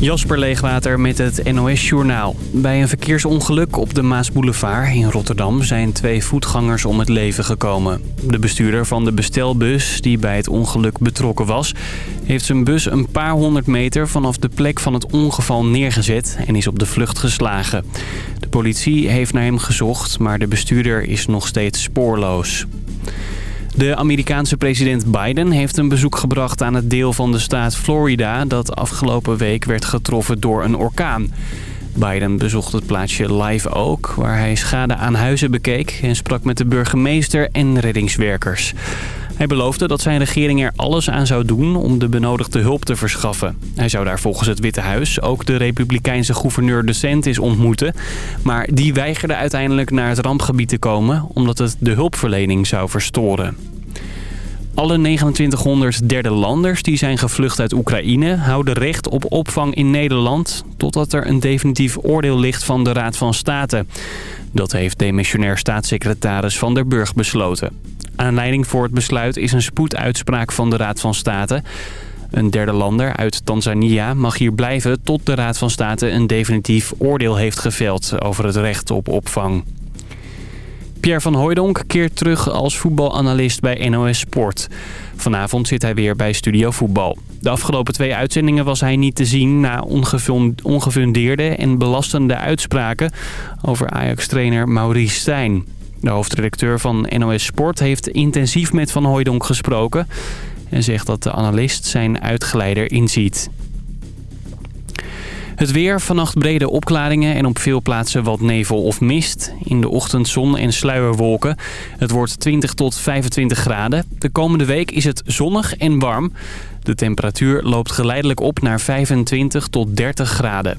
Jasper Leegwater met het NOS-journaal. Bij een verkeersongeluk op de Maasboulevard in Rotterdam zijn twee voetgangers om het leven gekomen. De bestuurder van de bestelbus, die bij het ongeluk betrokken was... heeft zijn bus een paar honderd meter vanaf de plek van het ongeval neergezet en is op de vlucht geslagen. De politie heeft naar hem gezocht, maar de bestuurder is nog steeds spoorloos. De Amerikaanse president Biden heeft een bezoek gebracht aan het deel van de staat Florida... dat afgelopen week werd getroffen door een orkaan. Biden bezocht het plaatsje Live Oak, waar hij schade aan huizen bekeek... en sprak met de burgemeester en reddingswerkers. Hij beloofde dat zijn regering er alles aan zou doen om de benodigde hulp te verschaffen. Hij zou daar volgens het Witte Huis ook de republikeinse gouverneur DeSantis ontmoeten. Maar die weigerde uiteindelijk naar het rampgebied te komen omdat het de hulpverlening zou verstoren. Alle 2900 derde landers die zijn gevlucht uit Oekraïne houden recht op opvang in Nederland... totdat er een definitief oordeel ligt van de Raad van State. Dat heeft demissionair staatssecretaris Van der Burg besloten. Aanleiding voor het besluit is een spoeduitspraak van de Raad van State. Een derde lander uit Tanzania mag hier blijven tot de Raad van State een definitief oordeel heeft geveld over het recht op opvang. Pierre van Hooijdonk keert terug als voetbalanalist bij NOS Sport. Vanavond zit hij weer bij Studio Voetbal. De afgelopen twee uitzendingen was hij niet te zien na ongefundeerde en belastende uitspraken over Ajax-trainer Maurice Stijn. De hoofdredacteur van NOS Sport heeft intensief met Van Hooijdonk gesproken... en zegt dat de analist zijn uitgeleider inziet. Het weer, vannacht brede opklaringen en op veel plaatsen wat nevel of mist. In de ochtend zon en sluierwolken. Het wordt 20 tot 25 graden. De komende week is het zonnig en warm. De temperatuur loopt geleidelijk op naar 25 tot 30 graden.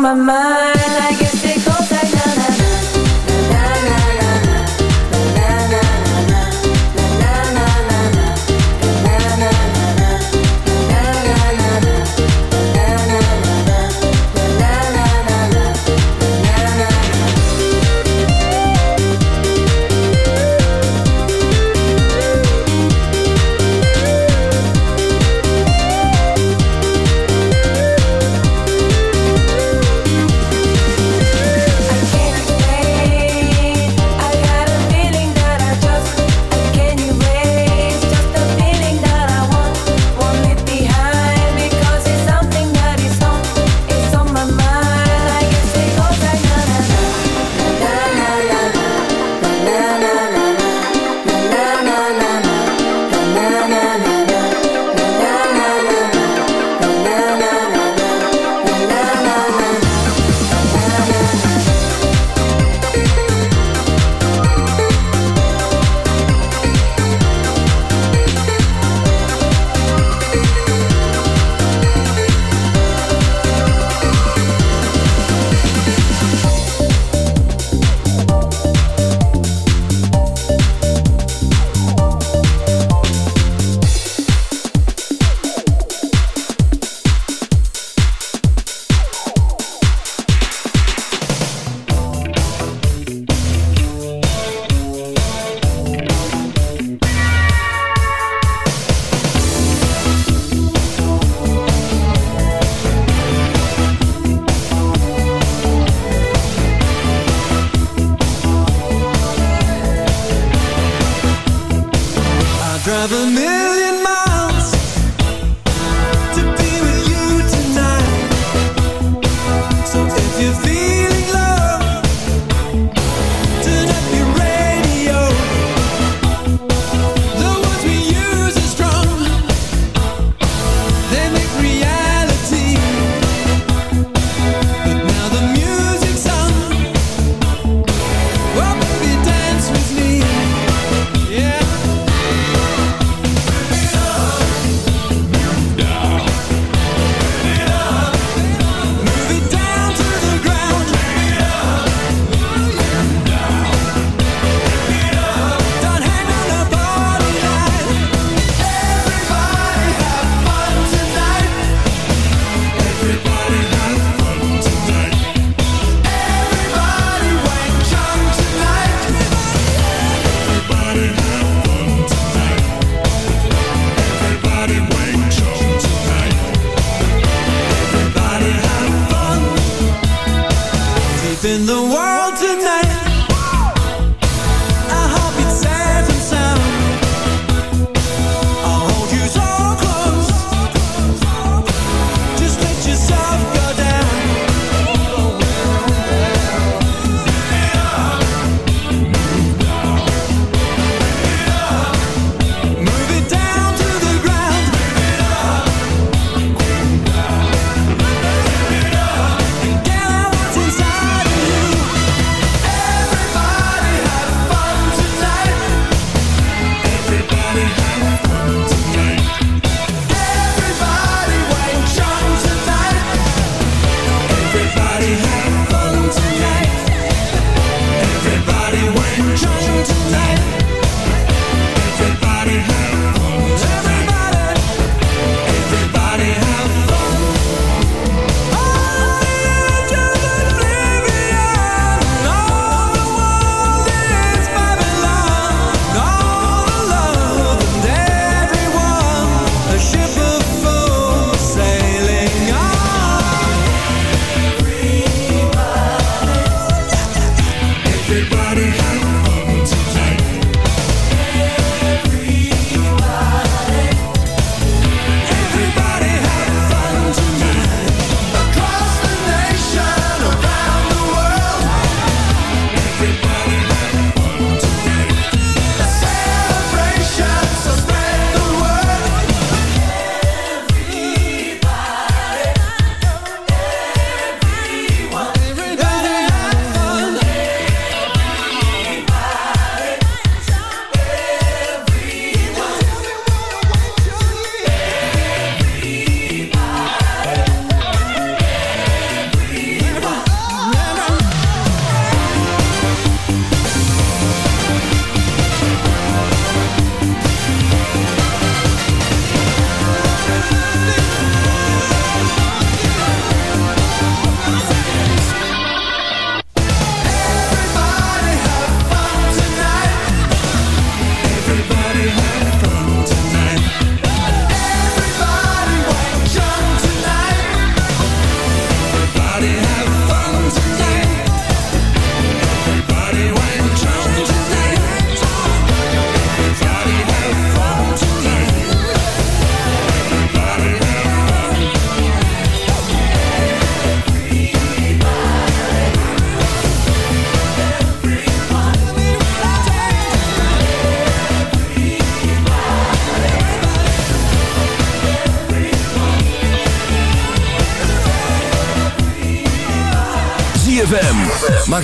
mama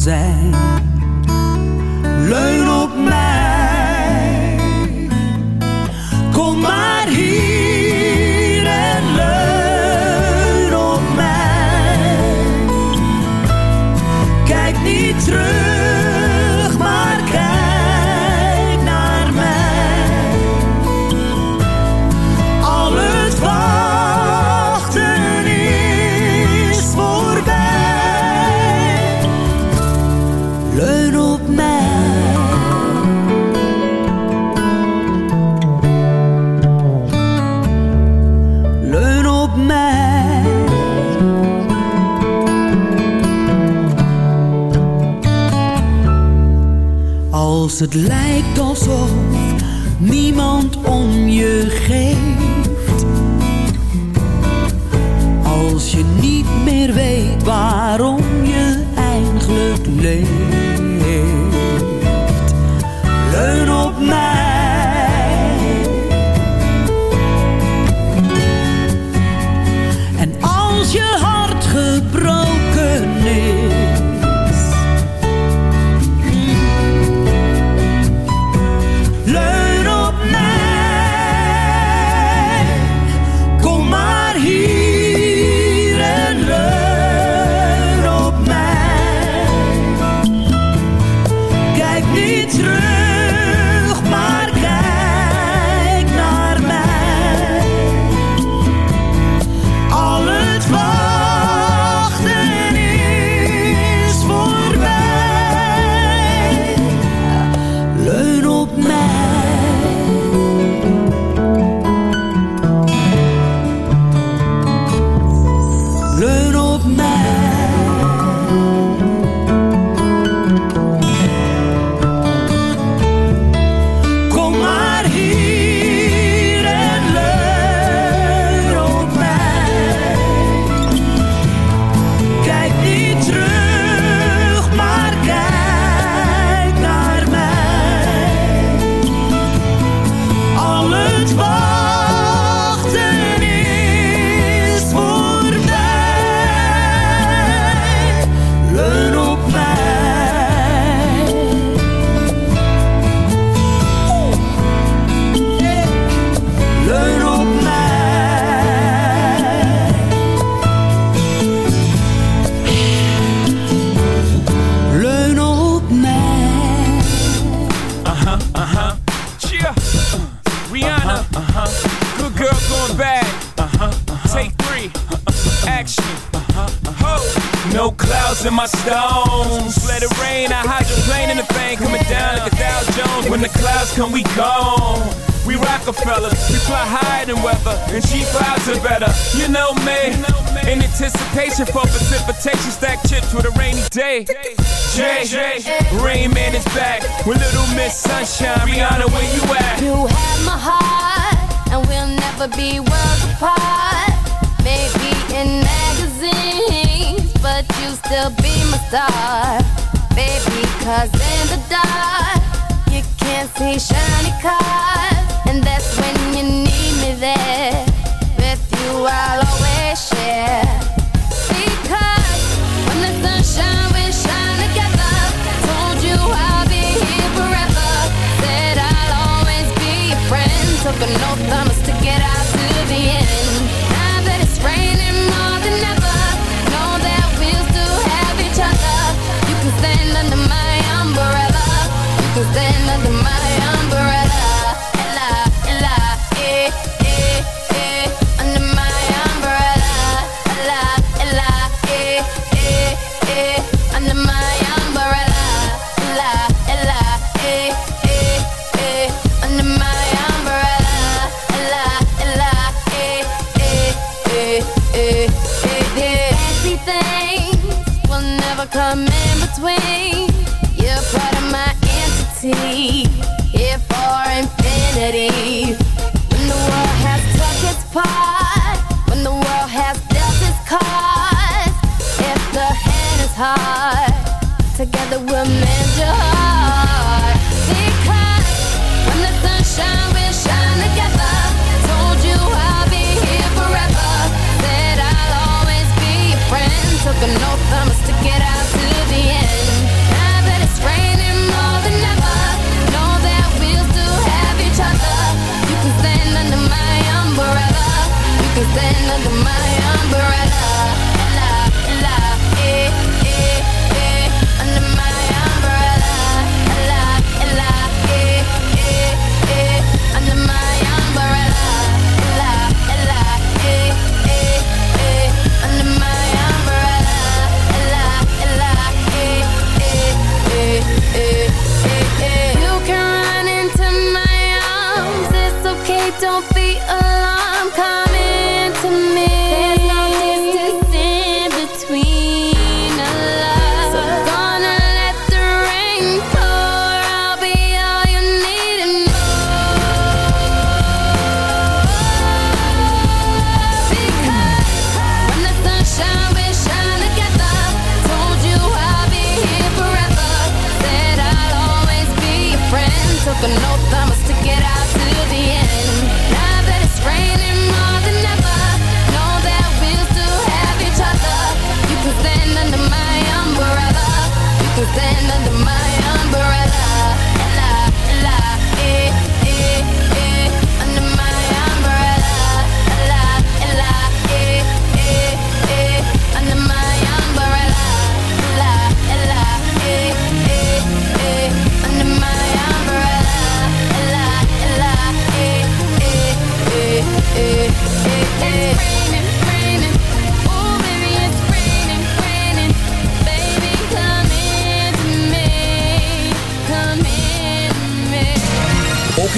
zijn. Leun op mij. Het lijkt alsof yeah. don't feel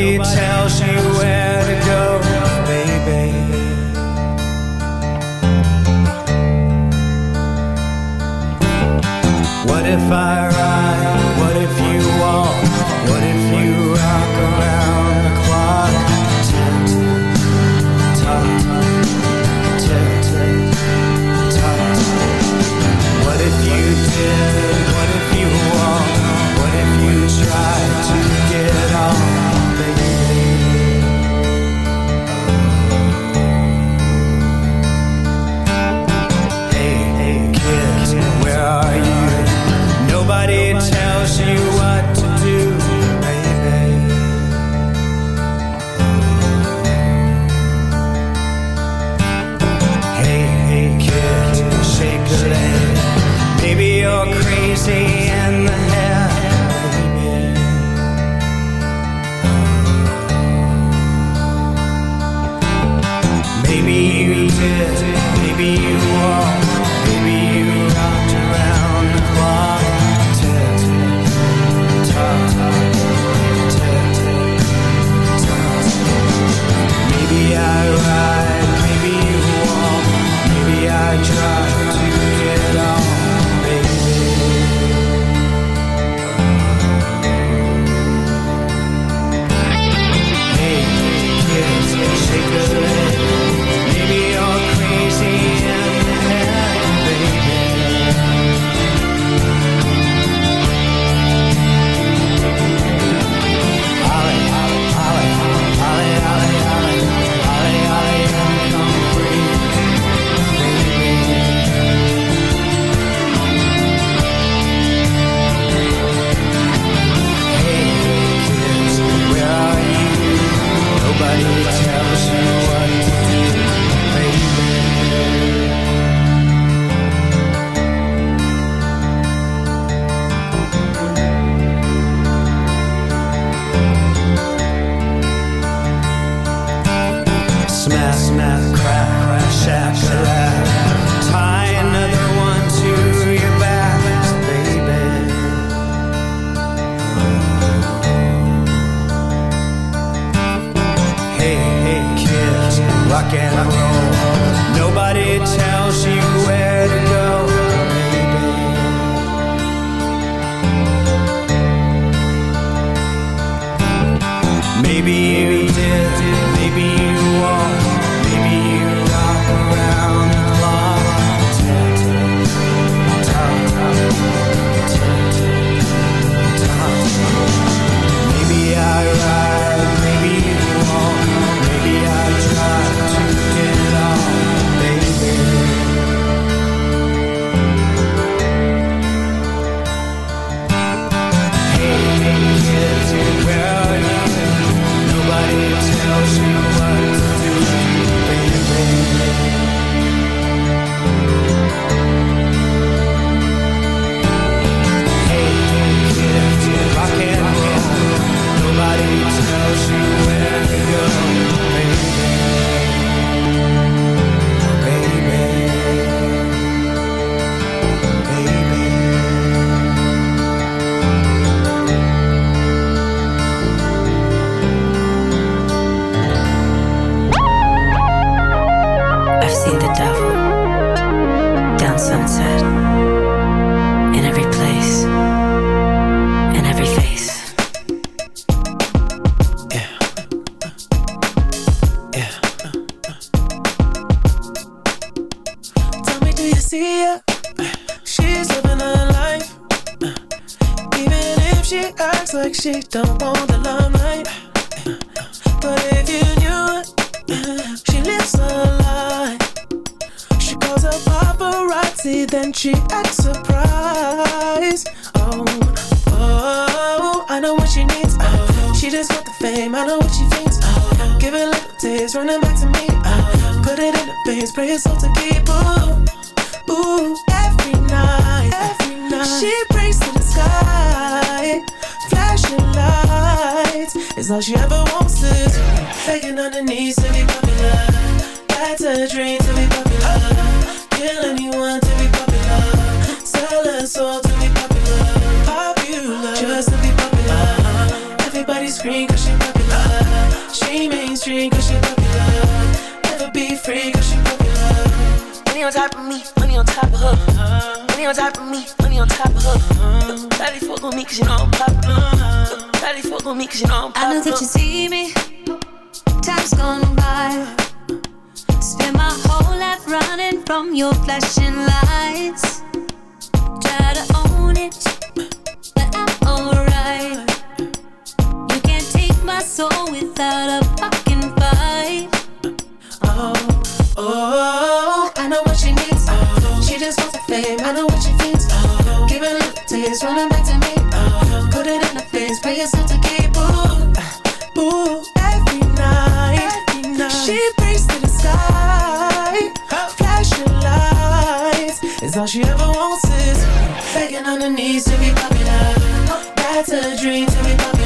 Nobody tells you just wants the fame. I know what she thinks. Oh, give it a taste, running back to me. Oh, put it in the face, pay yourself to keep. Ooh, ooh, every night, every night. She prays to the sky, flashing lights. Is all she ever wants is begging on her knees to be popular. That's a dream to be popular.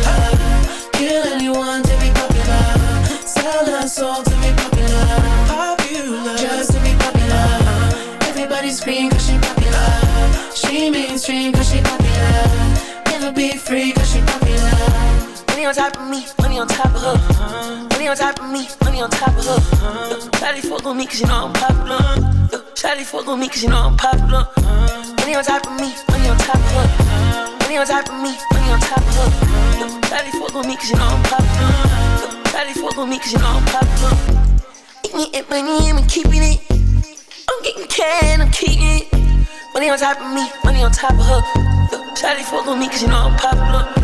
Top of me, money on top of her. Money on top of me, money on top of her. Daddy fuck on me cause you know I'm popular. Daddy fuck on me cause you know I'm popular. Money on top of me, money on top of her. Money on top of me, money on top of her. Daddy fuck on me cause you know I'm popular. Daddy fuck on me cause you know I'm popular. Eating it, money, I'm keeping it. I'm getting cash, I'm keeping it. Money on top of me, money on top of her. Daddy fuck on me cause you know I'm popular.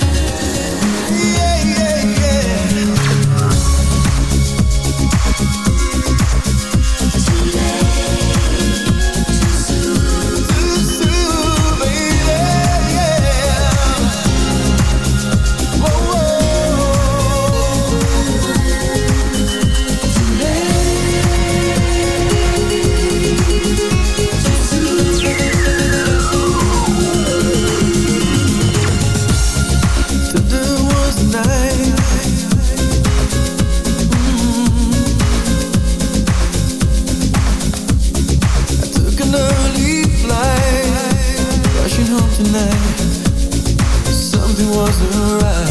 close her eyes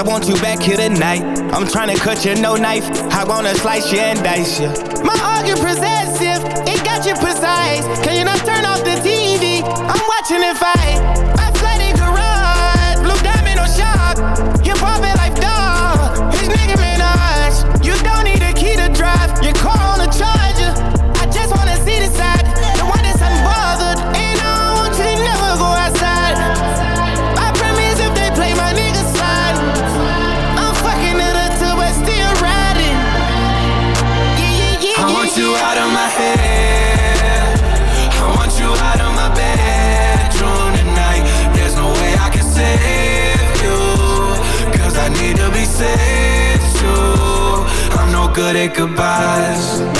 I want you back here tonight. I'm trying to cut you, no knife. I wanna slice you and dice you. My argument possessive, it got you precise. Can you not turn off the TV? I'm watching it fight. Athletic garage, blue diamond or shock. Hip hop and life dog. His nigga Minaj. You don't need a key to drive. Your car good at goodbyes.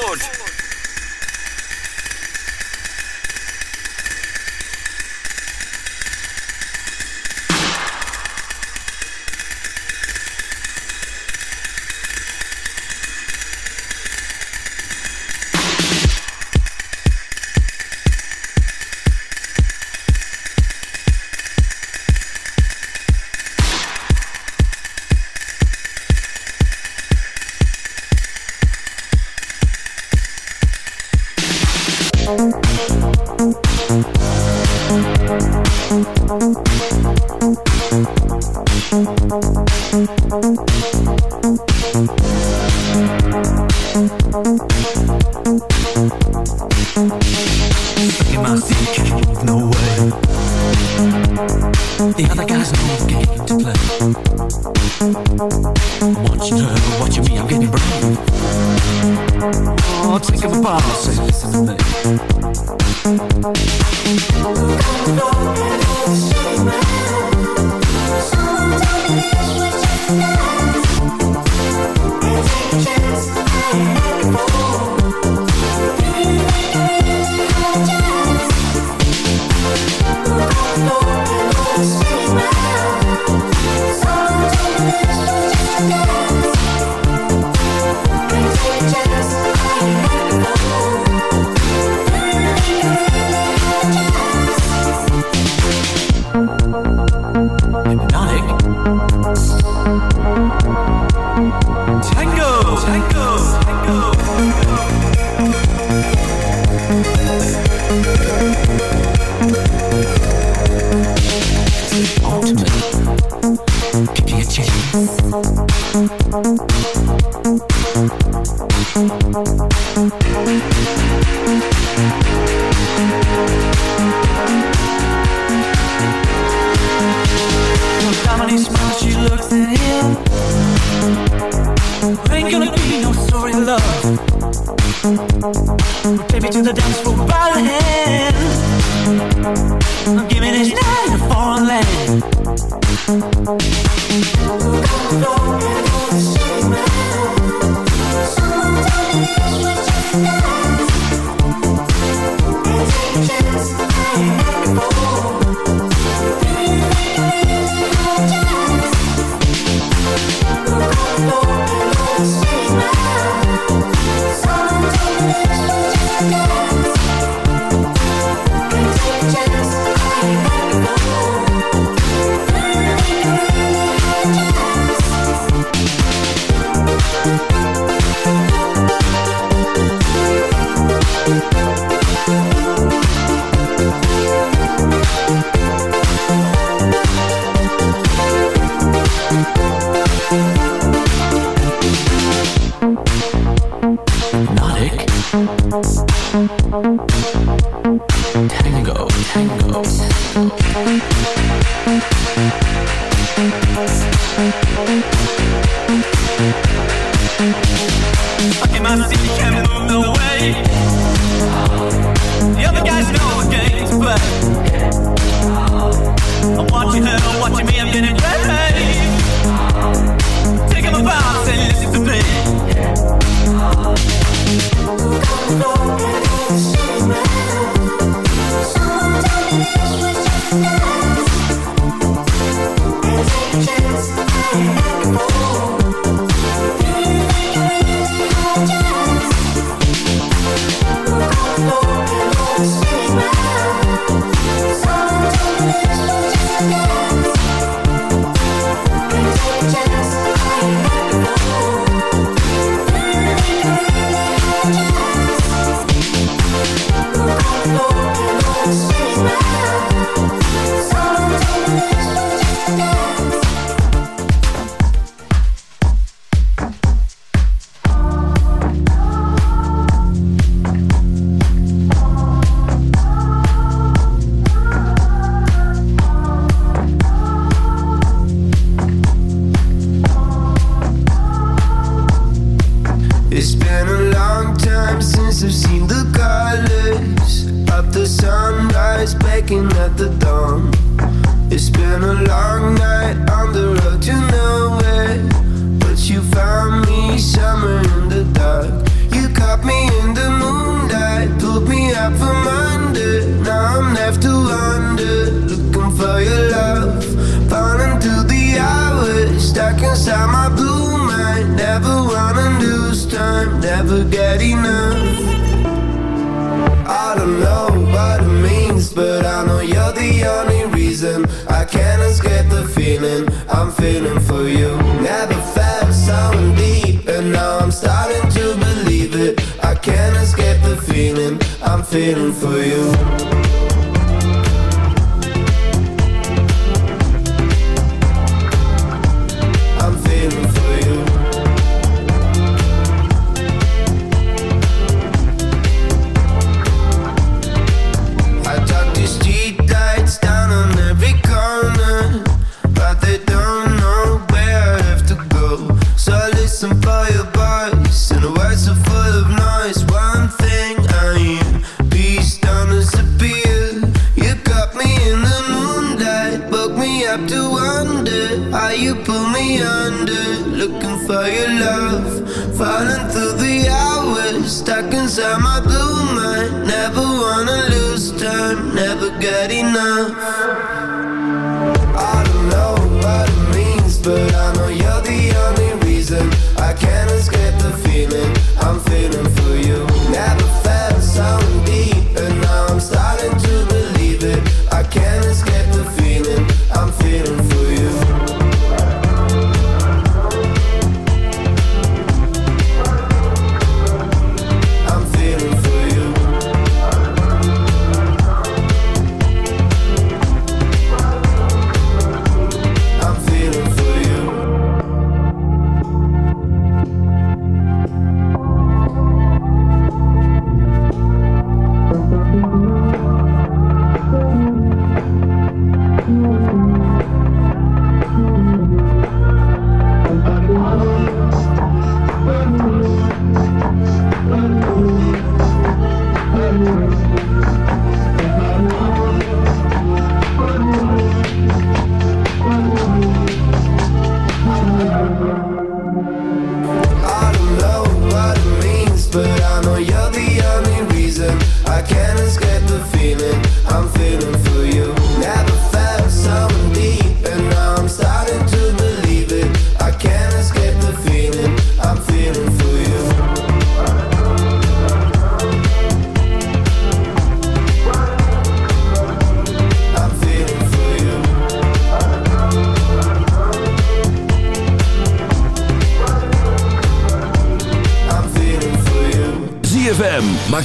feeling for you.